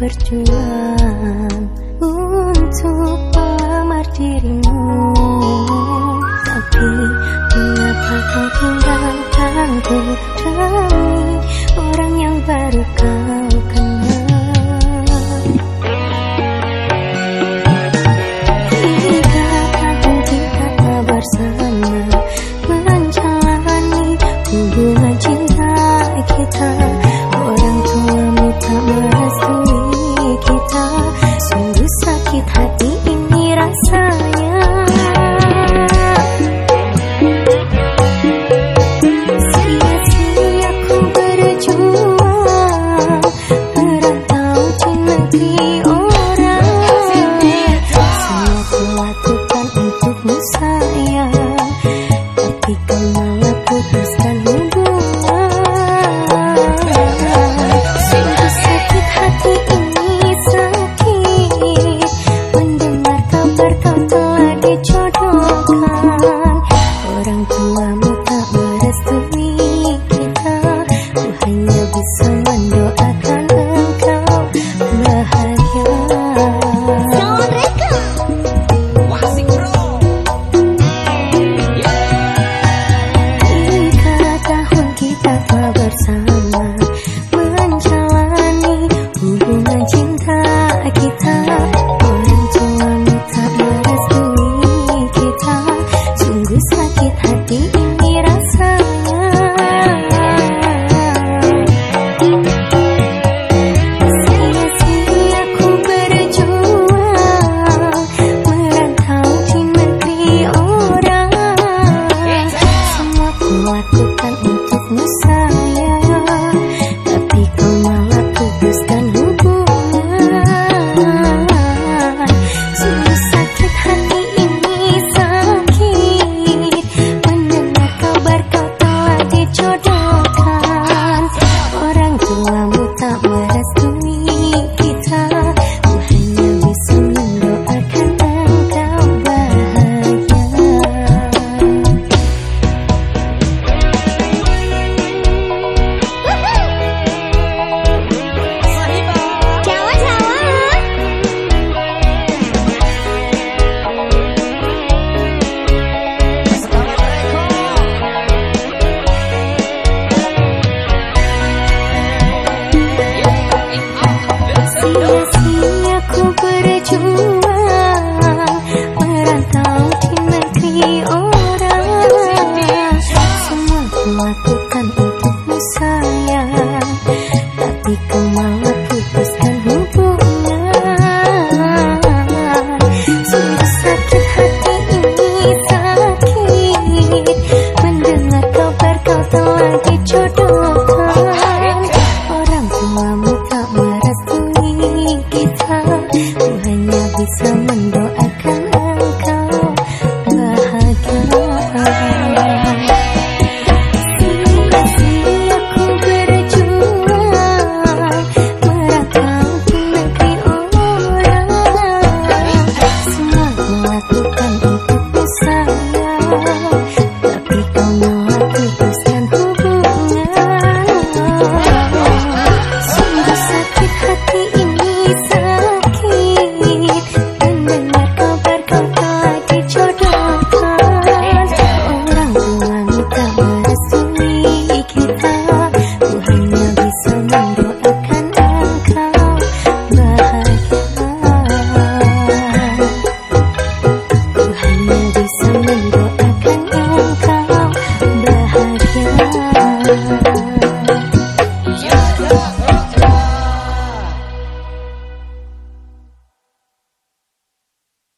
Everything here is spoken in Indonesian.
berjuang untuk pamer dirimu. Tapi mengapa kau tinggalkanku dalam dijodohkan Orang tuamu tak merestui kita Ku hanya bisa mendoakan engkau bahagia Jika tahun kita telah bersama Menjalani hubungan cinta kita jodohkan Orang tuamu tak merasuki kita Ku hanya bisa mendoakan